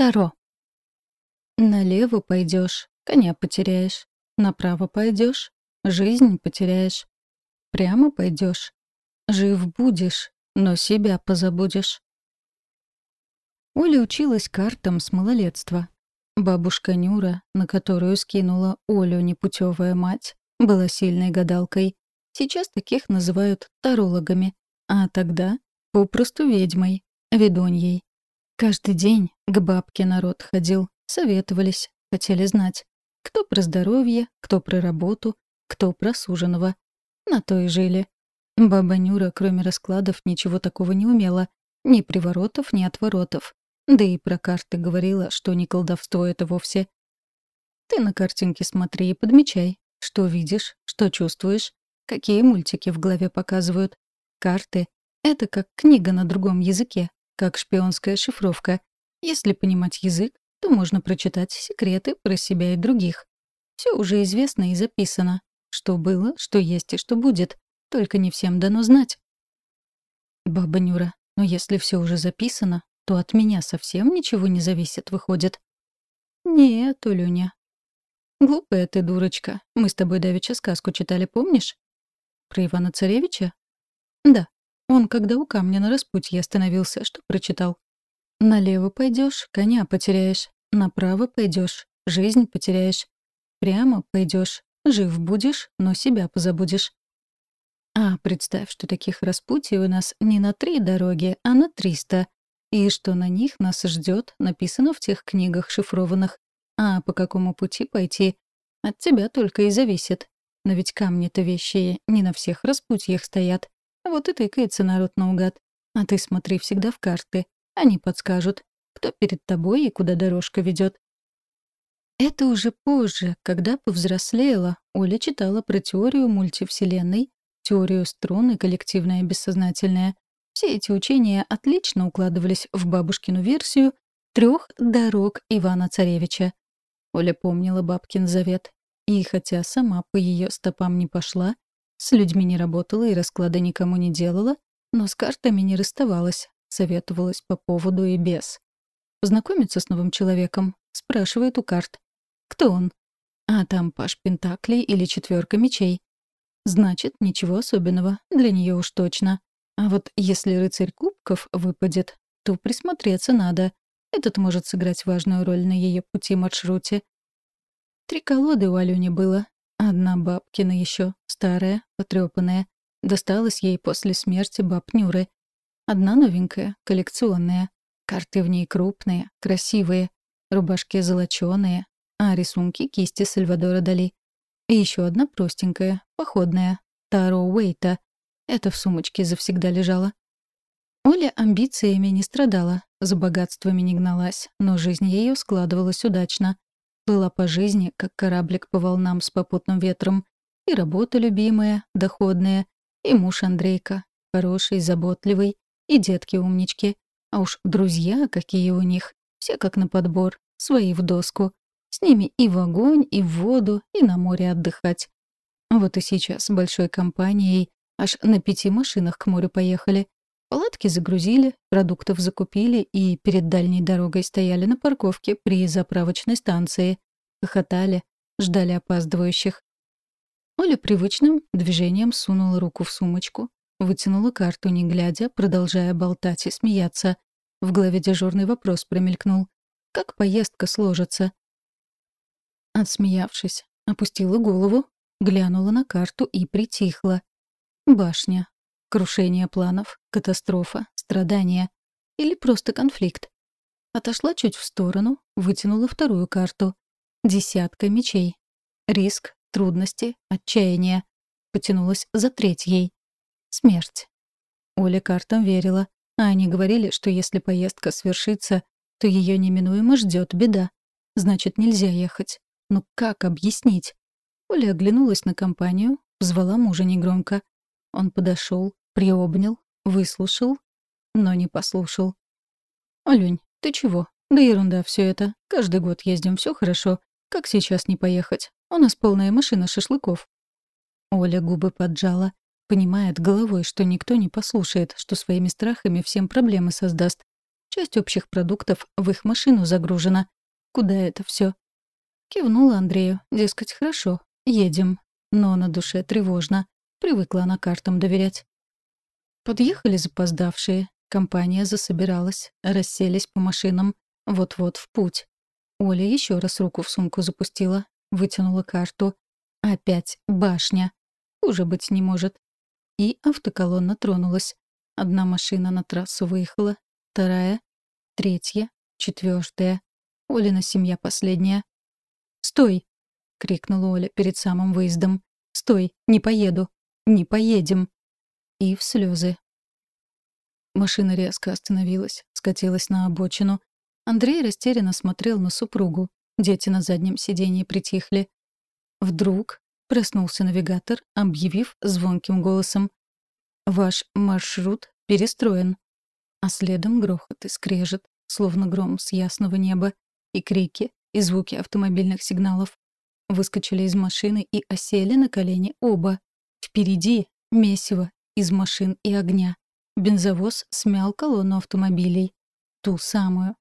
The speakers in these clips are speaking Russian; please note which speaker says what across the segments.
Speaker 1: Таро. Налево пойдешь, коня потеряешь. Направо пойдешь, жизнь потеряешь. Прямо пойдешь, жив будешь, но себя позабудешь. Оля училась картам с малолетства. Бабушка Нюра, на которую скинула Олю непутевая мать, была сильной гадалкой. Сейчас таких называют тарологами, а тогда — попросту ведьмой, ведуньей. Каждый день к бабке народ ходил, советовались, хотели знать, кто про здоровье, кто про работу, кто про суженого. На то и жили. Баба Нюра, кроме раскладов, ничего такого не умела. Ни приворотов, ни отворотов. Да и про карты говорила, что не колдовство это вовсе. Ты на картинке смотри и подмечай, что видишь, что чувствуешь, какие мультики в голове показывают. Карты — это как книга на другом языке, как шпионская шифровка. Если понимать язык, то можно прочитать секреты про себя и других. Все уже известно и записано. Что было, что есть и что будет. Только не всем дано знать. Баба Нюра, но если все уже записано, то от меня совсем ничего не зависит, выходит. Нет, Улюня. Глупая ты, дурочка. Мы с тобой давеча сказку читали, помнишь? Про Ивана Царевича? Да. Он, когда у камня на распутье остановился, что прочитал? Налево пойдешь, коня потеряешь. Направо пойдешь, жизнь потеряешь. Прямо пойдешь, жив будешь, но себя позабудешь. А представь, что таких распутий у нас не на три дороги, а на триста. И что на них нас ждет, написано в тех книгах шифрованных. А по какому пути пойти, от тебя только и зависит. Но ведь камни-то вещи не на всех распутьях стоят. Вот и тыкается народ наугад. А ты смотри всегда в карты. Они подскажут, кто перед тобой и куда дорожка ведет. Это уже позже, когда повзрослела, Оля читала про теорию мультивселенной, теорию струн и коллективное бессознательное. Все эти учения отлично укладывались в бабушкину версию трех дорог Ивана Царевича. Оля помнила бабкин завет. И хотя сама по ее стопам не пошла, с людьми не работала и расклада никому не делала, но с картами не расставалась, советовалась по поводу и без. Познакомиться с новым человеком, спрашивает у карт. Кто он? А там паш пентаклей или четверка мечей. Значит, ничего особенного, для нее уж точно. А вот если рыцарь кубков выпадет, то присмотреться надо. Этот может сыграть важную роль на ее пути-маршруте. Три колоды у Алюни было, Одна бабкина еще, старая, потрепанная, досталась ей после смерти баб Нюры. Одна новенькая, коллекционная. Карты в ней крупные, красивые, рубашки золоченые, а рисунки — кисти Сальвадора Дали. И еще одна простенькая, походная, Таро Уэйта. Это в сумочке завсегда лежала. Оля амбициями не страдала, за богатствами не гналась, но жизнь ее складывалась удачно. Плыла по жизни, как кораблик по волнам с попутным ветром. И работа любимая, доходная, и муж Андрейка, хороший, заботливый, и детки-умнички. А уж друзья какие у них, все как на подбор, свои в доску. С ними и в огонь, и в воду, и на море отдыхать. Вот и сейчас большой компанией аж на пяти машинах к морю поехали. Палатки загрузили, продуктов закупили и перед дальней дорогой стояли на парковке при заправочной станции. Хохотали, ждали опаздывающих. Оля привычным движением сунула руку в сумочку, вытянула карту, не глядя, продолжая болтать и смеяться. В голове дежурный вопрос промелькнул. «Как поездка сложится?» Отсмеявшись, опустила голову, глянула на карту и притихла. Башня, Крушение планов, катастрофа, страдания или просто конфликт. Отошла чуть в сторону, вытянула вторую карту. Десятка мечей. Риск, трудности, отчаяние. Потянулась за третьей. Смерть. Оля картам верила, а они говорили, что если поездка свершится, то ее неминуемо ждет беда. Значит, нельзя ехать. Но как объяснить? Оля оглянулась на компанию, звала мужа негромко. Он подошел, Приобнял, выслушал, но не послушал. «Алюнь, ты чего? Да ерунда все это. Каждый год ездим, все хорошо. Как сейчас не поехать? У нас полная машина шашлыков». Оля губы поджала, понимает головой, что никто не послушает, что своими страхами всем проблемы создаст. Часть общих продуктов в их машину загружена. Куда это все? Кивнула Андрею. Дескать, хорошо, едем. Но на душе тревожно. Привыкла она картам доверять. Подъехали запоздавшие. Компания засобиралась. Расселись по машинам. Вот-вот в путь. Оля еще раз руку в сумку запустила. Вытянула карту. Опять башня. Хуже быть не может. И автоколонна тронулась. Одна машина на трассу выехала, вторая, третья, четвертая. Олина семья последняя. «Стой!» — крикнула Оля перед самым выездом. «Стой! Не поеду! Не поедем!» И в слезы. Машина резко остановилась, скатилась на обочину. Андрей растерянно смотрел на супругу. Дети на заднем сиденье притихли. Вдруг Проснулся навигатор, объявив звонким голосом. «Ваш маршрут перестроен». А следом грохот и скрежет, словно гром с ясного неба, и крики, и звуки автомобильных сигналов. Выскочили из машины и осели на колени оба. Впереди месиво из машин и огня. Бензовоз смял колонну автомобилей. Ту самую.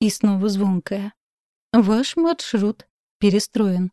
Speaker 1: И снова звонкая. «Ваш маршрут перестроен».